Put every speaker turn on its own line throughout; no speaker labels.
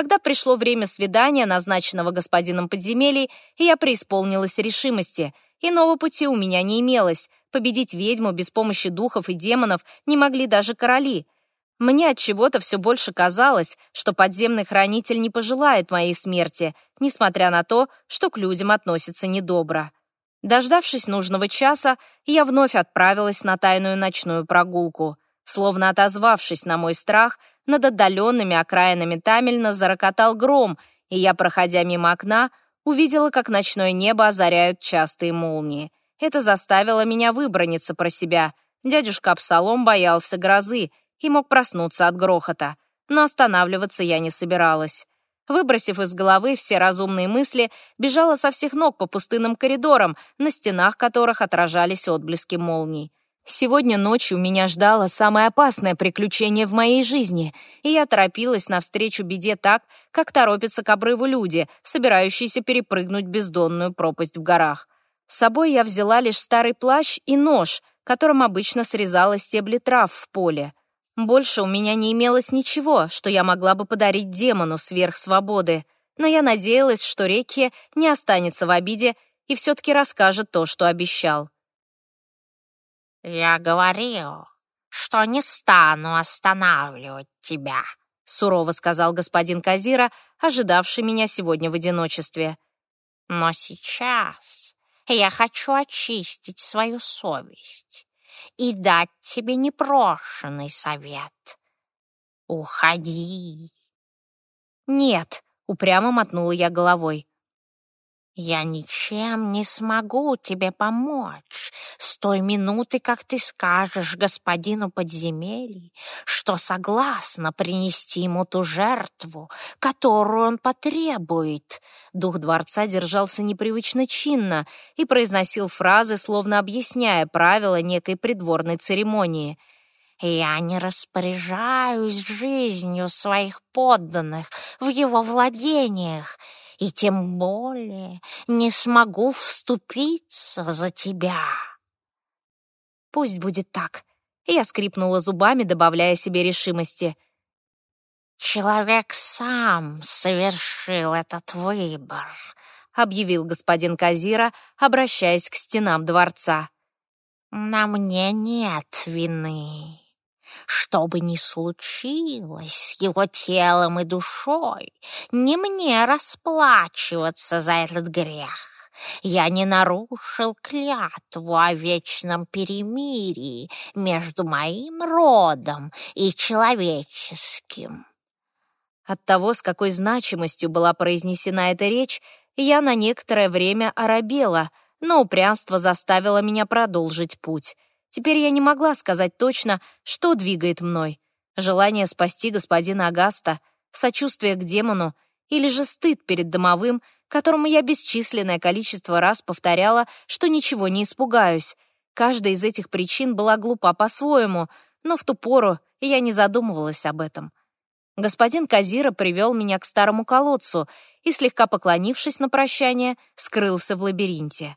Когда пришло время свидания, назначенного господином подземелий, я преисполнилась решимости. Иного пути у меня не имелось. Победить ведьму без помощи духов и демонов не могли даже короли. Мне от чего-то все больше казалось, что подземный хранитель не пожелает моей смерти, несмотря на то, что к людям относится недобро. Дождавшись нужного часа, я вновь отправилась на тайную ночную прогулку. Словно отозвавшись на мой страх, над отдаленными окраинами Тамельна зарокотал гром, и я, проходя мимо окна, увидела, как ночное небо озаряют частые молнии. Это заставило меня выброниться про себя. Дядюшка Абсалом боялся грозы и мог проснуться от грохота, но останавливаться я не собиралась. Выбросив из головы все разумные мысли, бежала со всех ног по пустынным коридорам, на стенах которых отражались отблески молний. Сегодня ночью меня ждало самое опасное приключение в моей жизни, и я торопилась навстречу беде так, как торопятся к обрыву люди, собирающиеся перепрыгнуть бездонную пропасть в горах. С собой я взяла лишь старый плащ и нож, которым обычно срезала стебли трав в поле. Больше у меня не имелось ничего, что я могла бы подарить демону сверх свободы, но я надеялась, что Рекки не останется в обиде и все-таки расскажет то, что обещал.
«Я говорил, что не стану останавливать тебя», — сурово сказал господин Казира, ожидавший меня сегодня в одиночестве. «Но сейчас я хочу очистить свою совесть и дать тебе непрошенный совет. Уходи».
«Нет», — упрямо мотнула я головой.
Я ничем не смогу тебе помочь с той минуты, как ты скажешь господину подземелий, что согласна принести ему ту жертву, которую он потребует.
Дух дворца держался непривычно чинно и произносил фразы, словно объясняя правила некой придворной церемонии.
Я не распоряжаюсь жизнью своих подданных в его владениях, и тем более не смогу вступиться за тебя.
Пусть будет так. Я скрипнула зубами, добавляя себе решимости.
Человек сам совершил этот выбор, объявил господин Казира, обращаясь к стенам дворца. На мне нет вины. Что бы ни случилось с его телом и душой, не мне расплачиваться за этот грех. Я не нарушил клятву о вечном перемирии между моим родом и человеческим.
От того, с какой значимостью была произнесена эта речь, я на некоторое время оробела, но упрямство заставило меня продолжить путь — Теперь я не могла сказать точно, что двигает мной. Желание спасти господина Агаста, сочувствие к демону или же стыд перед домовым, которому я бесчисленное количество раз повторяла, что ничего не испугаюсь. Каждая из этих причин была глупа по-своему, но в ту пору я не задумывалась об этом. Господин Казира привел меня к старому колодцу и, слегка поклонившись на прощание, скрылся в лабиринте.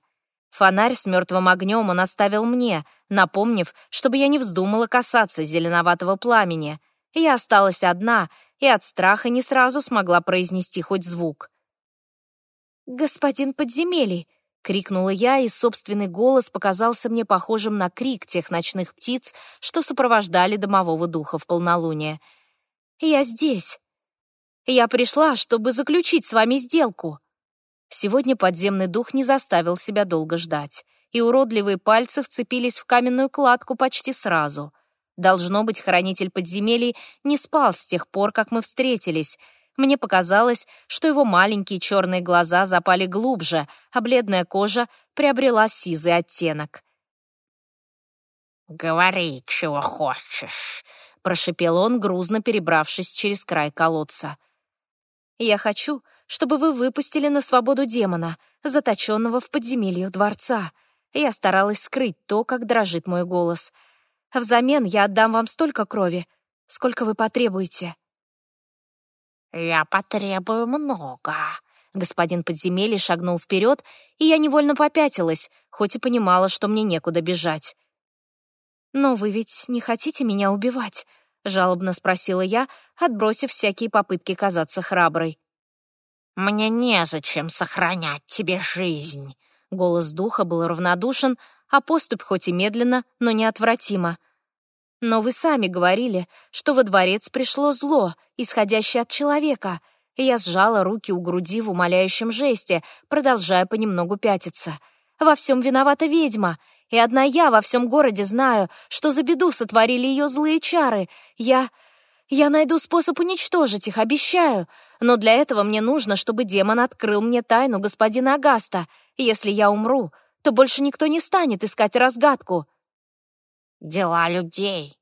Фонарь с мертвым огнем он оставил мне, напомнив, чтобы я не вздумала касаться зеленоватого пламени. Я осталась одна и от страха не сразу смогла произнести хоть звук. «Господин подземелий!» — крикнула я, и собственный голос показался мне похожим на крик тех ночных птиц, что сопровождали домового духа в полнолуние. «Я здесь. Я пришла, чтобы заключить с вами сделку». Сегодня подземный дух не заставил себя долго ждать, и уродливые пальцы вцепились в каменную кладку почти сразу. Должно быть, хранитель подземелий не спал с тех пор, как мы встретились. Мне показалось, что его маленькие черные глаза запали глубже, а бледная кожа приобрела сизый оттенок.
«Говори, чего хочешь», —
прошепел он, грузно перебравшись через край колодца. «Я хочу, чтобы вы выпустили на свободу демона, заточенного в подземельях дворца. Я старалась скрыть то, как дрожит мой голос. Взамен я отдам вам столько крови, сколько вы потребуете».
«Я потребую много»,
Господин подземелья шагнул вперед, и я невольно попятилась, хоть и понимала, что мне некуда бежать. «Но вы ведь не хотите меня убивать?» — жалобно спросила я, отбросив всякие попытки казаться храброй.
«Мне незачем сохранять тебе жизнь».
Голос духа был равнодушен, а поступь хоть и медленно, но неотвратимо. «Но вы сами говорили, что во дворец пришло зло, исходящее от человека», я сжала руки у груди в умоляющем жесте, продолжая понемногу пятиться. «Во всем виновата ведьма, и одна я во всем городе знаю, что за беду сотворили ее злые чары. Я... я найду способ уничтожить их, обещаю. Но для этого мне нужно, чтобы демон открыл мне тайну господина Агаста. Если я умру, то больше никто не станет искать разгадку».
«Дела людей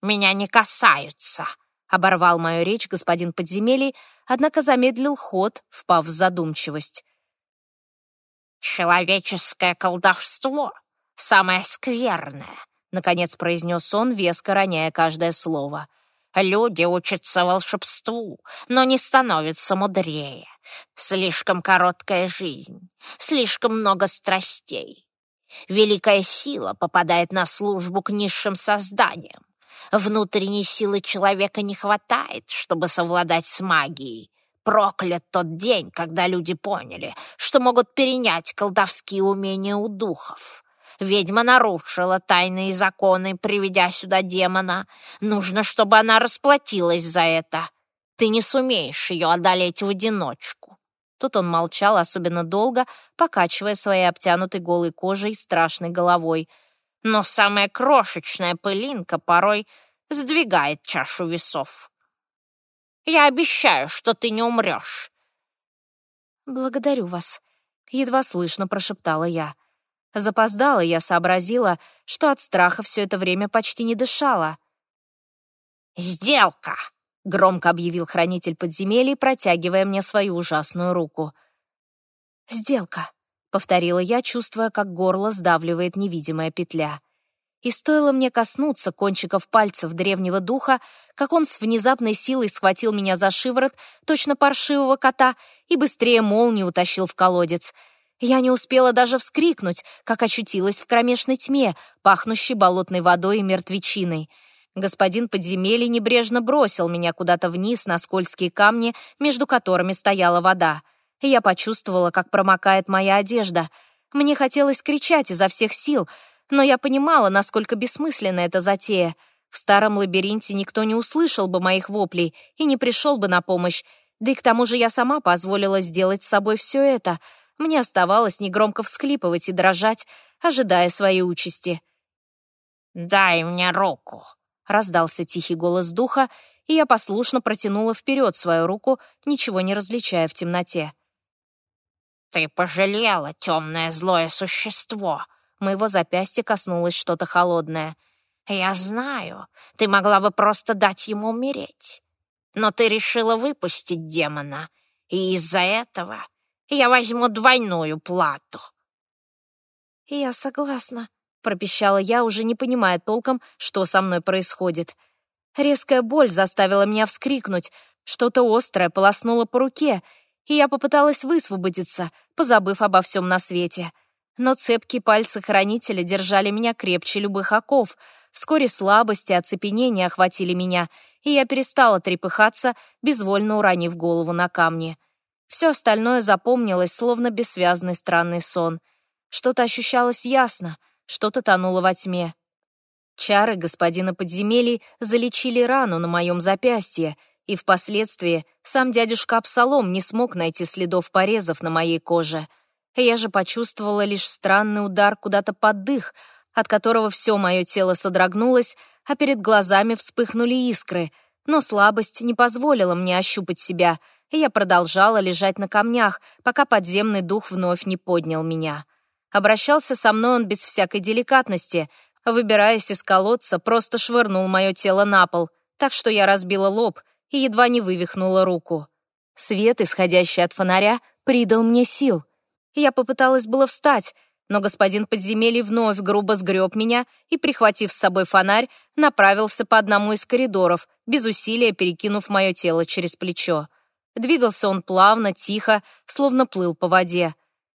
меня не касаются», —
оборвал мою речь господин подземелий, однако замедлил ход, впав в задумчивость.
«Человеческое колдовство — самое скверное», — наконец произнес он, веско роняя каждое слово. «Люди учатся волшебству, но не становятся мудрее. Слишком короткая жизнь, слишком много страстей. Великая сила попадает на службу к низшим созданиям. Внутренней силы человека не хватает, чтобы совладать с магией. Проклят тот день, когда люди поняли, что могут перенять колдовские умения у духов. Ведьма нарушила тайные законы, приведя сюда демона. Нужно, чтобы она расплатилась за это. Ты не сумеешь ее одолеть в одиночку.
Тут он молчал особенно долго, покачивая своей обтянутой голой кожей страшной головой.
Но самая крошечная пылинка порой сдвигает чашу весов. Я обещаю, что ты не умрешь.
«Благодарю вас», — едва слышно прошептала я. Запоздала я сообразила, что от страха все это время почти не дышала.
«Сделка!»
— громко объявил хранитель подземелий, протягивая мне свою ужасную руку. «Сделка», — повторила я, чувствуя, как горло сдавливает невидимая петля. И стоило мне коснуться кончиков пальцев древнего духа, как он с внезапной силой схватил меня за шиворот, точно паршивого кота, и быстрее молнии утащил в колодец. Я не успела даже вскрикнуть, как очутилась в кромешной тьме, пахнущей болотной водой и мертвечиной. Господин подземелья небрежно бросил меня куда-то вниз на скользкие камни, между которыми стояла вода. Я почувствовала, как промокает моя одежда. Мне хотелось кричать изо всех сил, но я понимала, насколько бессмысленна эта затея. В старом лабиринте никто не услышал бы моих воплей и не пришел бы на помощь. Да и к тому же я сама позволила сделать с собой все это. Мне оставалось негромко всхлипывать и дрожать, ожидая своей участи.
«Дай мне руку»,
Раздался тихий голос духа, и я послушно протянула вперед свою руку, ничего не различая в темноте.
«Ты пожалела, темное злое существо!»
Моего запястья коснулось что-то холодное.
«Я знаю, ты могла бы просто дать ему умереть. Но ты решила выпустить демона, и из-за этого я возьму двойную плату».
«Я согласна», пропищала я, уже не понимая толком, что со мной происходит. Резкая боль заставила меня вскрикнуть, что-то острое полоснуло по руке, и я попыталась высвободиться, позабыв обо всем на свете. Но цепкие пальцы хранителя держали меня крепче любых оков. Вскоре слабость и оцепенение охватили меня, и я перестала трепыхаться, безвольно уронив голову на камни. Все остальное запомнилось, словно бессвязный странный сон. Что-то ощущалось ясно — что-то тонуло во тьме. Чары господина подземелий залечили рану на моем запястье, и впоследствии сам дядюшка Абсалом не смог найти следов порезов на моей коже. Я же почувствовала лишь странный удар куда-то под дых, от которого все мое тело содрогнулось, а перед глазами вспыхнули искры, но слабость не позволила мне ощупать себя, и я продолжала лежать на камнях, пока подземный дух вновь не поднял меня. Обращался со мной он без всякой деликатности. Выбираясь из колодца, просто швырнул мое тело на пол, так что я разбила лоб и едва не вывихнула руку. Свет, исходящий от фонаря, придал мне сил. Я попыталась было встать, но господин подземелья вновь грубо сгреб меня и, прихватив с собой фонарь, направился по одному из коридоров, без усилия перекинув мое тело через плечо. Двигался он плавно, тихо, словно плыл по воде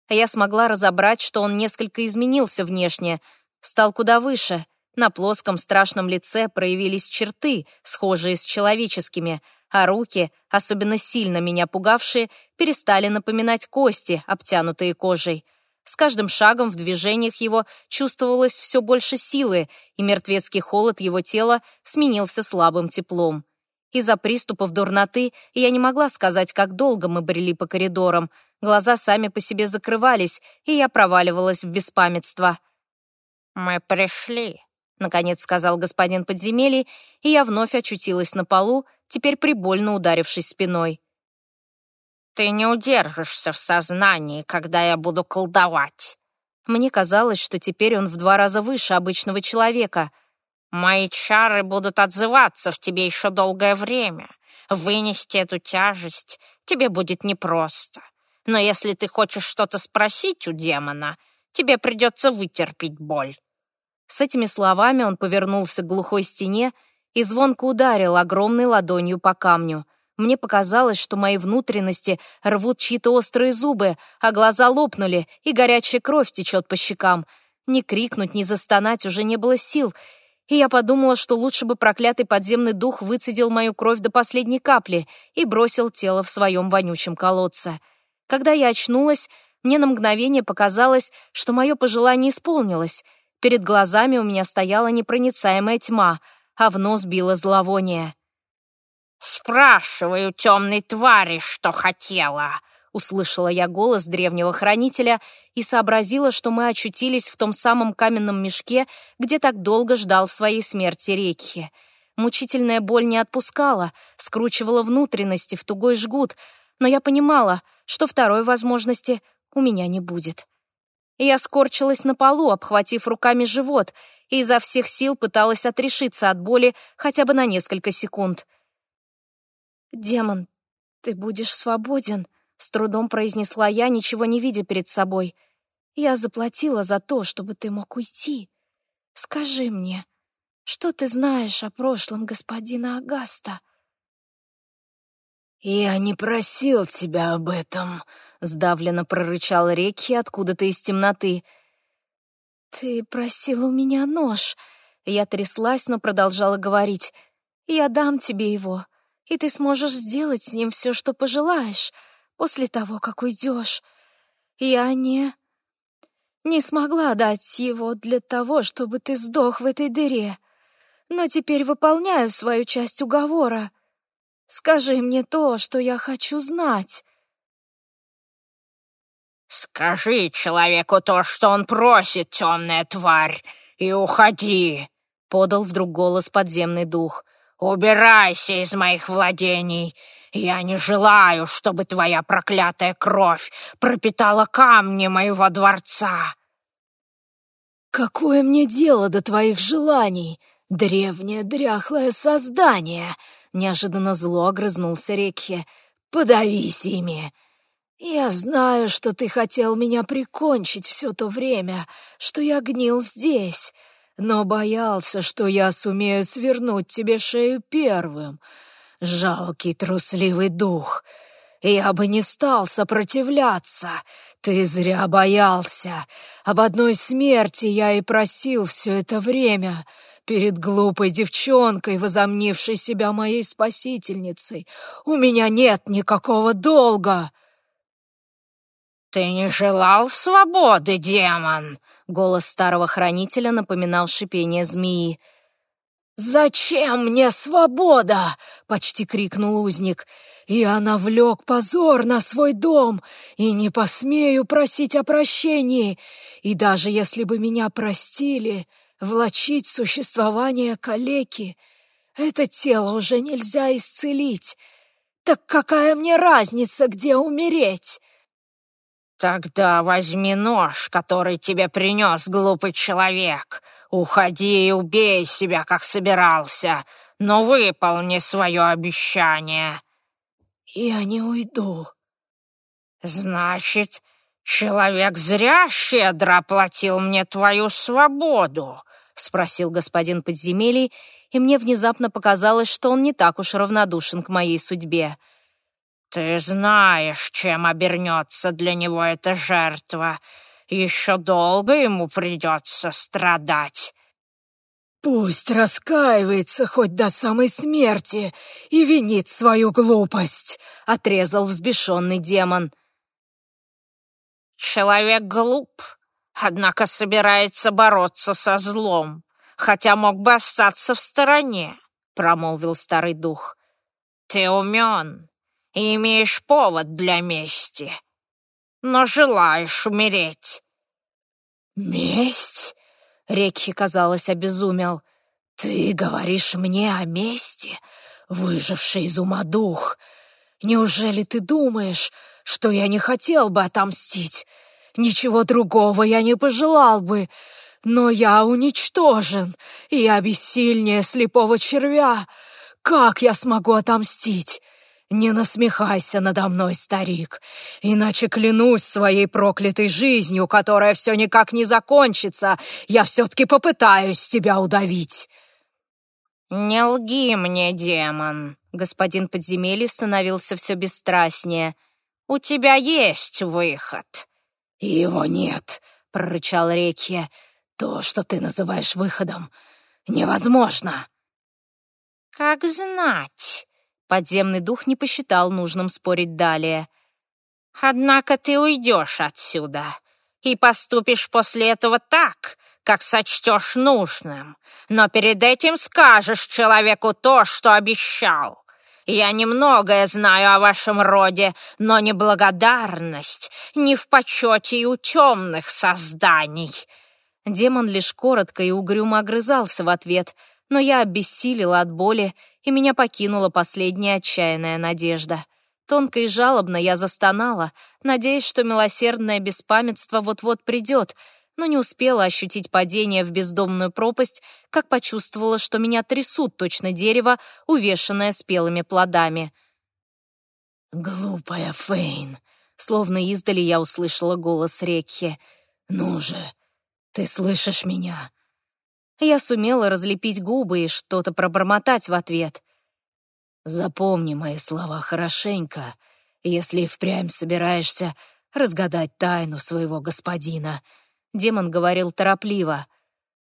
а я смогла разобрать, что он несколько изменился внешне, стал куда выше, На плоском страшном лице проявились черты, схожие с человеческими, а руки, особенно сильно меня пугавшие, перестали напоминать кости, обтянутые кожей. С каждым шагом в движениях его чувствовалось все больше силы, и мертвецкий холод его тела сменился слабым теплом. Из-за приступов дурноты я не могла сказать, как долго мы брели по коридорам. Глаза сами по себе закрывались, и я проваливалась в беспамятство.
«Мы пришли», —
наконец сказал господин подземелий, и я вновь очутилась на полу, теперь прибольно ударившись спиной.
«Ты не удержишься в сознании, когда я буду колдовать».
Мне казалось, что теперь он в два раза выше обычного человека.
«Мои чары будут отзываться в тебе еще долгое время. Вынести эту тяжесть тебе будет непросто. Но если ты хочешь что-то спросить у демона, тебе придется вытерпеть боль».
С этими словами он повернулся к глухой стене и звонко ударил огромной ладонью по камню. Мне показалось, что мои внутренности рвут чьи-то острые зубы, а глаза лопнули, и горячая кровь течет по щекам. Ни крикнуть, ни застонать уже не было сил, и я подумала, что лучше бы проклятый подземный дух выцедил мою кровь до последней капли и бросил тело в своем вонючем колодце. Когда я очнулась, мне на мгновение показалось, что мое пожелание исполнилось. Перед глазами у меня стояла непроницаемая тьма, а в нос било зловоние.
«Спрашиваю темной твари, что хотела!»
Услышала я голос древнего хранителя и сообразила, что мы очутились в том самом каменном мешке, где так долго ждал своей смерти Рекхи. Мучительная боль не отпускала, скручивала внутренности в тугой жгут, но я понимала, что второй возможности у меня не будет. Я скорчилась на полу, обхватив руками живот, и изо всех сил пыталась отрешиться от боли хотя бы на несколько секунд. «Демон, ты будешь свободен», — с трудом произнесла я, ничего не видя перед собой. «Я заплатила за то, чтобы ты мог уйти. Скажи мне, что ты знаешь о прошлом господина Агаста?»
«Я не просил тебя об этом», — сдавленно прорычал Рекхи откуда-то из темноты.
«Ты просил у меня нож». Я тряслась, но продолжала говорить. «Я дам тебе его, и ты сможешь сделать с ним все, что пожелаешь, после того, как уйдешь. Я не... не смогла дать его для того, чтобы ты сдох в этой дыре, но теперь выполняю свою часть уговора. Скажи мне то, что я хочу знать».
«Скажи человеку то, что он просит, темная тварь, и уходи!» — подал вдруг голос подземный дух. «Убирайся из моих владений! Я не желаю, чтобы твоя проклятая кровь пропитала камни моего дворца!»
«Какое мне дело до твоих желаний, древнее дряхлое создание?» Неожиданно зло огрызнулся Рекхе. «Подавись ими!» «Я знаю, что ты хотел меня прикончить все то время, что я гнил здесь, но боялся, что я сумею свернуть тебе шею первым. Жалкий трусливый дух. Я бы не стал сопротивляться. Ты зря боялся. Об одной смерти я и просил все это время» перед глупой девчонкой, возомнившей себя моей спасительницей. У меня нет никакого долга!»
«Ты не желал свободы, демон?»
Голос старого хранителя напоминал шипение змеи.
«Зачем мне свобода?» — почти крикнул узник. «Я навлек позор на свой дом и не посмею просить о прощении. И даже если бы меня простили, влачить существование калеки, это тело уже нельзя исцелить. Так какая мне разница, где умереть?»
«Тогда возьми нож, который тебе принес глупый человек. Уходи и убей себя, как собирался, но выполни свое обещание».
«Я не уйду».
«Значит, человек зря щедро оплатил мне твою свободу?» — спросил господин подземелий, и мне внезапно показалось, что он не так уж равнодушен к моей судьбе. «Ты знаешь, чем обернется для него эта жертва. Еще долго ему придется страдать».
Пусть раскаивается хоть до самой смерти и винит свою глупость, отрезал взбешенный демон.
Человек глуп, однако собирается бороться со злом, хотя мог бы остаться в стороне, промолвил старый дух. Ты умен имеешь повод для мести, но желаешь умереть.
Месть? Рекхи, казалось, обезумел. «Ты говоришь мне о мести, выживший из ума дух. Неужели ты думаешь, что я не хотел бы отомстить? Ничего другого я не пожелал бы, но я уничтожен, и бессильнее слепого червя. Как я смогу отомстить? «Не насмехайся надо мной, старик, иначе клянусь своей проклятой жизнью, которая все никак не закончится, я все-таки попытаюсь тебя удавить».
«Не лги мне, демон!»
Господин подземелья становился все бесстрастнее.
«У тебя есть выход!»
«Его нет!» — прорычал Рекья. «То, что ты называешь выходом, невозможно!»
«Как знать!»
Подземный дух не посчитал нужным спорить далее.
«Однако ты уйдешь отсюда и поступишь после этого так, как сочтешь нужным, но перед этим скажешь человеку то, что обещал. Я немногое знаю о вашем роде, но неблагодарность не в почете и у темных созданий».
Демон лишь коротко и угрюмо огрызался в ответ, но я обессилила от боли и меня покинула последняя отчаянная надежда. Тонко и жалобно я застонала, надеясь, что милосердное беспамятство вот-вот придет, но не успела ощутить падение в бездомную пропасть, как почувствовала, что меня трясут точно дерево, увешанное спелыми плодами.
«Глупая Фейн!» Словно издали я услышала голос Рекхи. «Ну же, ты слышишь меня?
Я сумела разлепить губы и что-то пробормотать в ответ.
«Запомни мои слова хорошенько, если впрямь собираешься разгадать тайну своего господина», — демон говорил торопливо.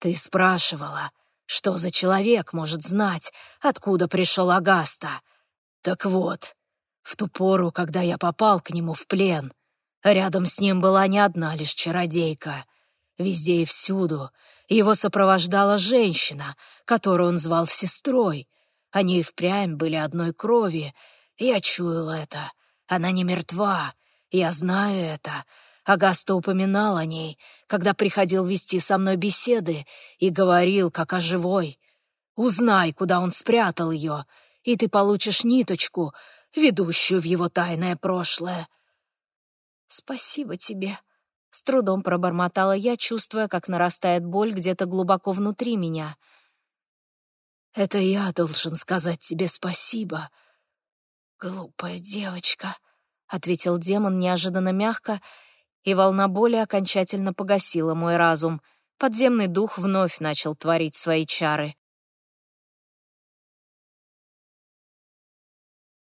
«Ты спрашивала, что за человек может знать, откуда пришел Агаста? Так вот, в ту пору, когда я попал к нему в плен, рядом с ним была не одна лишь чародейка. Везде и всюду его сопровождала женщина, которую он звал сестрой. Они и впрямь были одной крови. Я чуял это. Она не мертва. Я знаю это. Агаста упоминал о ней, когда приходил вести со мной беседы и говорил, как о живой. Узнай, куда он спрятал ее, и ты получишь ниточку, ведущую в его тайное прошлое.
«Спасибо тебе», с трудом пробормотала я, чувствуя, как нарастает боль где-то глубоко внутри меня.
«Это я должен сказать тебе спасибо, глупая девочка», — ответил демон неожиданно мягко, и волна боли окончательно погасила мой разум. Подземный дух вновь начал творить свои чары.